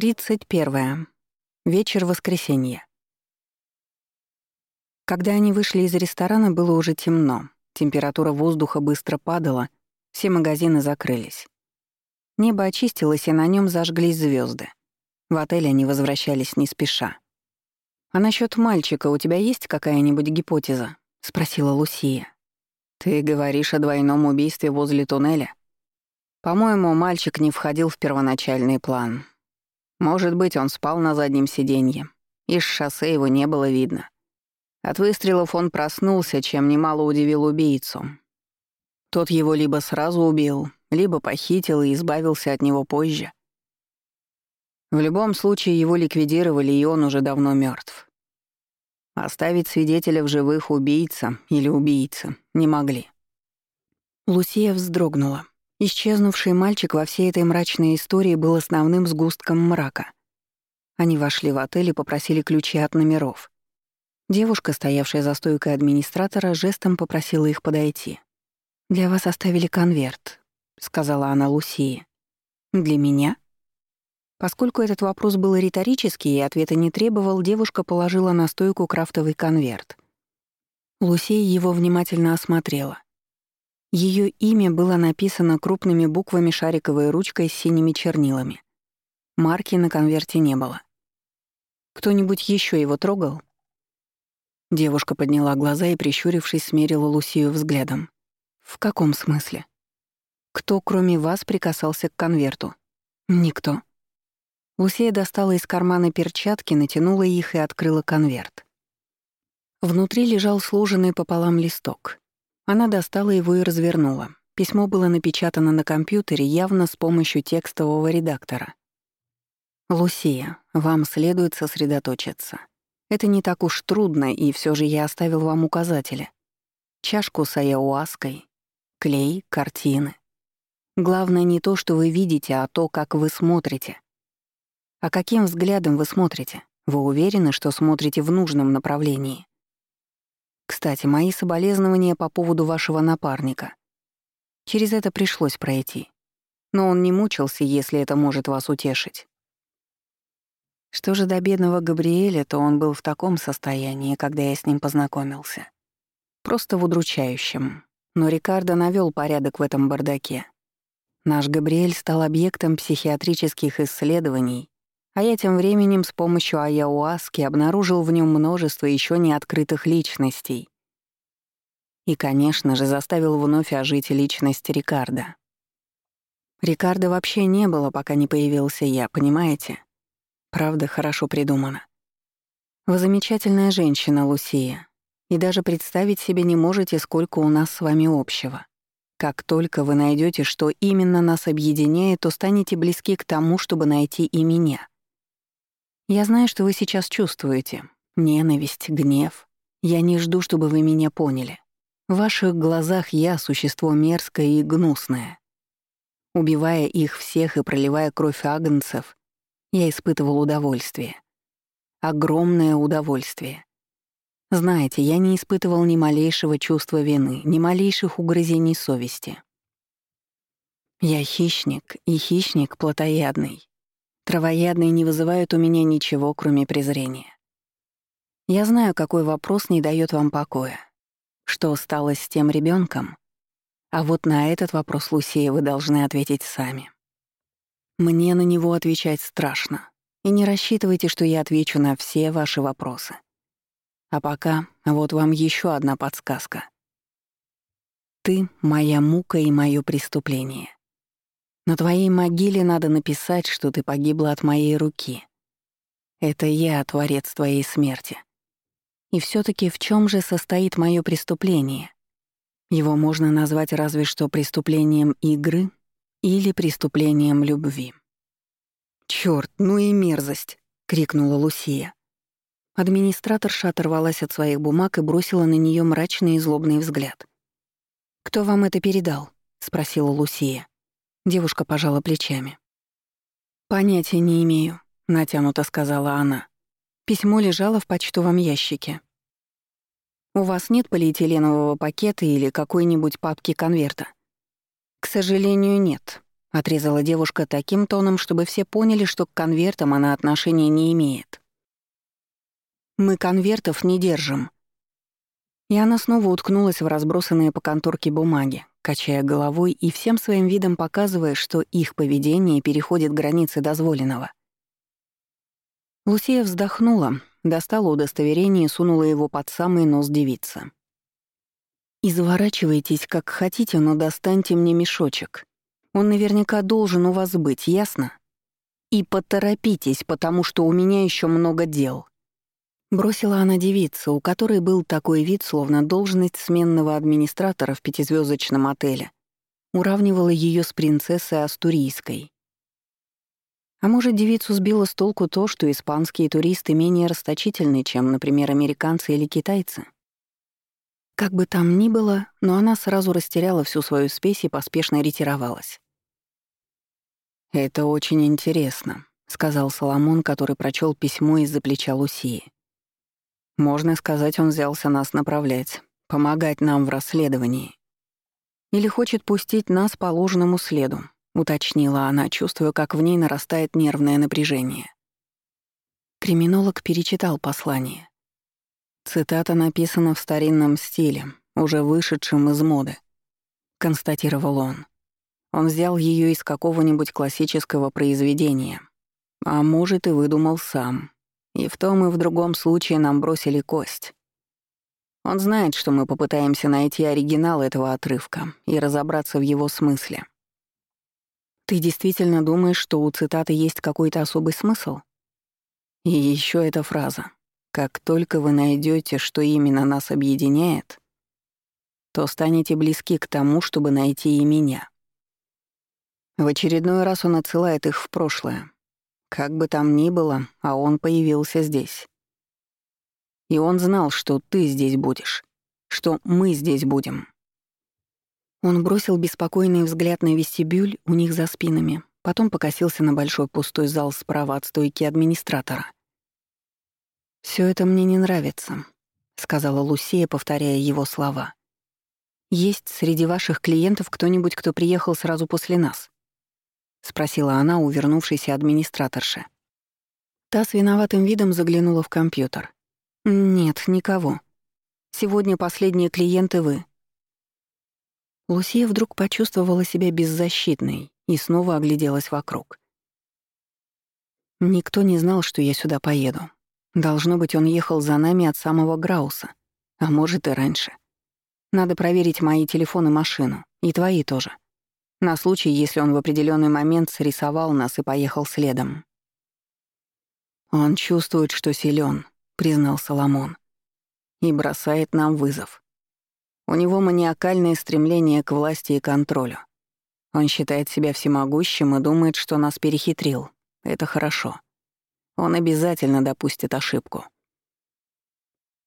31. Вечер воскресенья. Когда они вышли из ресторана, было уже темно. Температура воздуха быстро падала, все магазины закрылись. Небо очистилось, и на нем зажглись звезды. В отель они возвращались не спеша. «А насчет мальчика у тебя есть какая-нибудь гипотеза?» — спросила Лусия. «Ты говоришь о двойном убийстве возле туннеля?» «По-моему, мальчик не входил в первоначальный план. Может быть, он спал на заднем сиденье. Из шоссе его не было видно. От выстрелов он проснулся, чем немало удивил убийцу. Тот его либо сразу убил, либо похитил и избавился от него позже. В любом случае его ликвидировали, и он уже давно мертв. Оставить свидетеля в живых убийца или убийца не могли. Лусия вздрогнула. Исчезнувший мальчик во всей этой мрачной истории был основным сгустком мрака. Они вошли в отель и попросили ключи от номеров. Девушка, стоявшая за стойкой администратора, жестом попросила их подойти. «Для вас оставили конверт», — сказала она Лусии. «Для меня?» Поскольку этот вопрос был риторический и ответа не требовал, девушка положила на стойку крафтовый конверт. Лусия его внимательно осмотрела. Ее имя было написано крупными буквами шариковой ручкой с синими чернилами. Марки на конверте не было. Кто-нибудь еще его трогал? Девушка подняла глаза и, прищурившись, смерила Лусию взглядом. «В каком смысле?» «Кто, кроме вас, прикасался к конверту?» «Никто». Лусия достала из кармана перчатки, натянула их и открыла конверт. Внутри лежал сложенный пополам листок. Она достала его и развернула. Письмо было напечатано на компьютере явно с помощью текстового редактора. «Лусия, вам следует сосредоточиться. Это не так уж трудно, и все же я оставил вам указатели. Чашку с аяуаской, клей, картины. Главное не то, что вы видите, а то, как вы смотрите. А каким взглядом вы смотрите? Вы уверены, что смотрите в нужном направлении? Кстати, мои соболезнования по поводу вашего напарника. Через это пришлось пройти. Но он не мучился, если это может вас утешить. Что же до бедного Габриэля, то он был в таком состоянии, когда я с ним познакомился. Просто в удручающем. Но Рикардо навёл порядок в этом бардаке. Наш Габриэль стал объектом психиатрических исследований, а я тем временем с помощью аяуаски обнаружил в нем множество еще не открытых личностей. И, конечно же, заставил вновь ожить личность Рикардо. Рикардо вообще не было, пока не появился я, понимаете? Правда, хорошо придумано. Вы замечательная женщина, Лусия, и даже представить себе не можете, сколько у нас с вами общего. Как только вы найдете, что именно нас объединяет, то станете близки к тому, чтобы найти и меня. Я знаю, что вы сейчас чувствуете. Ненависть, гнев. Я не жду, чтобы вы меня поняли. В ваших глазах я — существо мерзкое и гнусное. Убивая их всех и проливая кровь агнцев, я испытывал удовольствие. Огромное удовольствие. Знаете, я не испытывал ни малейшего чувства вины, ни малейших угрызений совести. Я хищник, и хищник плотоядный. Травоядные не вызывают у меня ничего, кроме презрения. Я знаю, какой вопрос не дает вам покоя. Что стало с тем ребенком? А вот на этот вопрос, Лусея, вы должны ответить сами. Мне на него отвечать страшно. И не рассчитывайте, что я отвечу на все ваши вопросы. А пока вот вам еще одна подсказка. Ты — моя мука и мое преступление. На твоей могиле надо написать, что ты погибла от моей руки. Это я, творец твоей смерти. И все таки в чем же состоит мое преступление? Его можно назвать разве что преступлением игры или преступлением любви. Черт, ну и мерзость!» — крикнула Лусия. Администраторша оторвалась от своих бумаг и бросила на нее мрачный и злобный взгляд. «Кто вам это передал?» — спросила Лусия. Девушка пожала плечами. «Понятия не имею», — натянуто сказала она. Письмо лежало в почтовом ящике. «У вас нет полиэтиленового пакета или какой-нибудь папки конверта?» «К сожалению, нет», — отрезала девушка таким тоном, чтобы все поняли, что к конвертам она отношения не имеет. «Мы конвертов не держим». И она снова уткнулась в разбросанные по конторке бумаги, качая головой и всем своим видом показывая, что их поведение переходит границы дозволенного. Лусия вздохнула, достала удостоверение и сунула его под самый нос девицы. «Изворачивайтесь как хотите, но достаньте мне мешочек. Он наверняка должен у вас быть, ясно? И поторопитесь, потому что у меня еще много дел». Бросила она девица, у которой был такой вид, словно должность сменного администратора в пятизвездочном отеле, уравнивала ее с принцессой Астурийской. А может, девицу сбило с толку то, что испанские туристы менее расточительны, чем, например, американцы или китайцы? Как бы там ни было, но она сразу растеряла всю свою спесь и поспешно ретировалась. «Это очень интересно», — сказал Соломон, который прочел письмо из-за плеча Лусии. «Можно сказать, он взялся нас направлять, помогать нам в расследовании. Или хочет пустить нас по ложному следу», — уточнила она, чувствуя, как в ней нарастает нервное напряжение. Криминолог перечитал послание. Цитата написана в старинном стиле, уже вышедшем из моды, констатировал он. Он взял ее из какого-нибудь классического произведения, а может и выдумал сам. И в том и в другом случае нам бросили кость. Он знает, что мы попытаемся найти оригинал этого отрывка и разобраться в его смысле. Ты действительно думаешь, что у цитаты есть какой-то особый смысл? И еще эта фраза. Как только вы найдете, что именно нас объединяет, то станете близки к тому, чтобы найти и меня. В очередной раз он отсылает их в прошлое. Как бы там ни было, а он появился здесь. И он знал, что ты здесь будешь, что мы здесь будем. Он бросил беспокойный взгляд на вестибюль у них за спинами, потом покосился на большой пустой зал справа от стойки администратора. Все это мне не нравится», — сказала Лусия, повторяя его слова. «Есть среди ваших клиентов кто-нибудь, кто приехал сразу после нас?» — спросила она у вернувшейся администраторши. Та с виноватым видом заглянула в компьютер. «Нет, никого. Сегодня последние клиенты вы». Лусия вдруг почувствовала себя беззащитной и снова огляделась вокруг. Никто не знал, что я сюда поеду. Должно быть, он ехал за нами от самого Грауса, а может и раньше. Надо проверить мои телефон и машину, и твои тоже. На случай, если он в определенный момент срисовал нас и поехал следом. Он чувствует, что силен, признал Соломон, и бросает нам вызов. У него маниакальное стремление к власти и контролю. Он считает себя всемогущим и думает, что нас перехитрил. Это хорошо. Он обязательно допустит ошибку.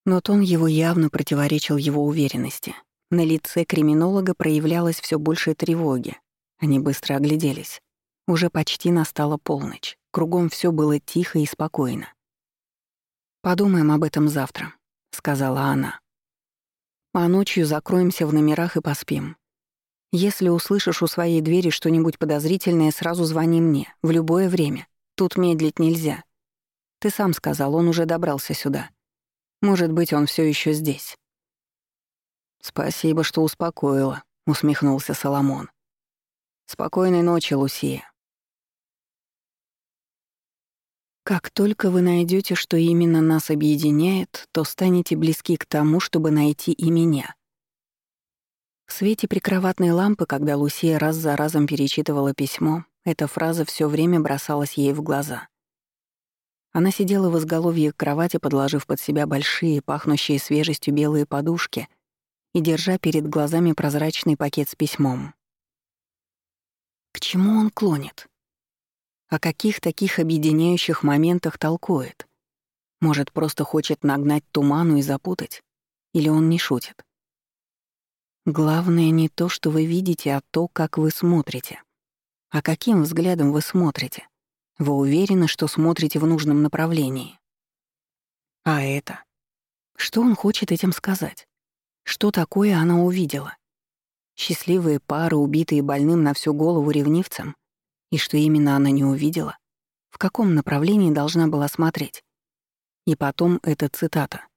Но тон его явно противоречил его уверенности. На лице криминолога проявлялось все больше тревоги. Они быстро огляделись. Уже почти настала полночь. Кругом все было тихо и спокойно. «Подумаем об этом завтра», — сказала она. «А ночью закроемся в номерах и поспим. Если услышишь у своей двери что-нибудь подозрительное, сразу звони мне, в любое время. Тут медлить нельзя. Ты сам сказал, он уже добрался сюда. Может быть, он все еще здесь. Спасибо, что успокоила, усмехнулся Соломон. Спокойной ночи, Лусия. Как только вы найдете, что именно нас объединяет, то станете близки к тому, чтобы найти и меня. В свете прикроватной лампы, когда Лусия раз за разом перечитывала письмо, эта фраза все время бросалась ей в глаза. Она сидела в изголовье кровати, подложив под себя большие, пахнущие свежестью белые подушки и держа перед глазами прозрачный пакет с письмом. К чему он клонит? О каких таких объединяющих моментах толкует? Может, просто хочет нагнать туману и запутать? Или он не шутит? Главное не то, что вы видите, а то, как вы смотрите. А каким взглядом вы смотрите? Вы уверены, что смотрите в нужном направлении? А это? Что он хочет этим сказать? Что такое она увидела? Счастливые пары, убитые больным на всю голову ревнивцем? И что именно она не увидела? В каком направлении должна была смотреть? И потом эта цитата.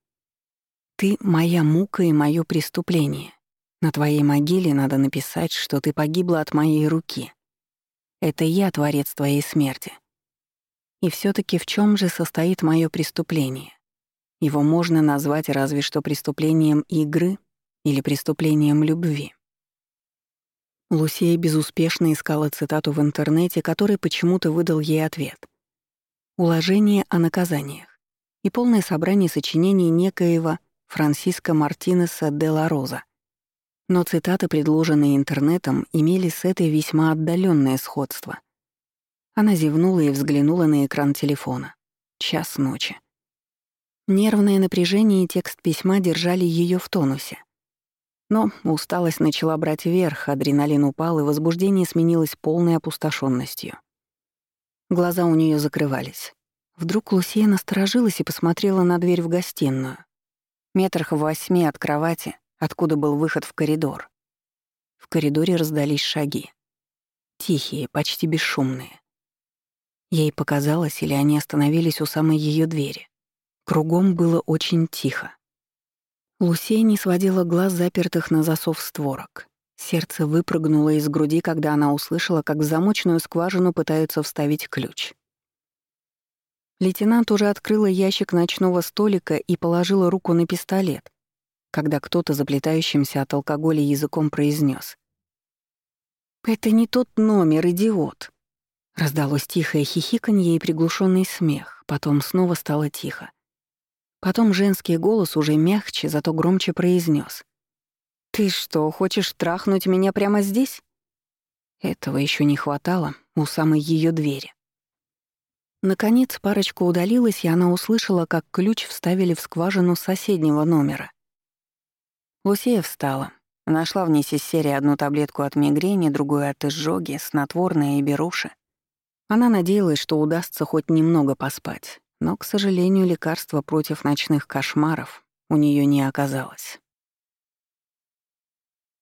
«Ты — моя мука и мое преступление. На твоей могиле надо написать, что ты погибла от моей руки. Это я творец твоей смерти. И все таки в чем же состоит мое преступление? Его можно назвать разве что преступлением игры или преступлением любви. Лусия безуспешно искала цитату в интернете, который почему-то выдал ей ответ. «Уложение о наказаниях» и полное собрание сочинений некоего Франсиско Мартинеса де ла Роза. Но цитаты, предложенные интернетом, имели с этой весьма отдаленное сходство. Она зевнула и взглянула на экран телефона. Час ночи. Нервное напряжение и текст письма держали ее в тонусе. Но усталость начала брать верх, адреналин упал, и возбуждение сменилось полной опустошенностью. Глаза у нее закрывались. Вдруг Лусия насторожилась и посмотрела на дверь в гостиную. Метрах в восьми от кровати, откуда был выход в коридор. В коридоре раздались шаги. Тихие, почти бесшумные. Ей показалось, или они остановились у самой ее двери. Кругом было очень тихо. Лусей не сводила глаз запертых на засов створок. Сердце выпрыгнуло из груди, когда она услышала, как в замочную скважину пытаются вставить ключ. Лейтенант уже открыла ящик ночного столика и положила руку на пистолет, когда кто-то заплетающимся от алкоголя языком произнес: «Это не тот номер, идиот!» Раздалось тихое хихиканье и приглушенный смех, потом снова стало тихо. Потом женский голос уже мягче, зато громче произнес: «Ты что, хочешь трахнуть меня прямо здесь?» Этого еще не хватало у самой ее двери. Наконец парочка удалилась, и она услышала, как ключ вставили в скважину соседнего номера. Лусея встала, нашла в Несиссере одну таблетку от мигрени, другую от изжоги, снотворное и беруши. Она надеялась, что удастся хоть немного поспать. Но, к сожалению, лекарства против ночных кошмаров у нее не оказалось.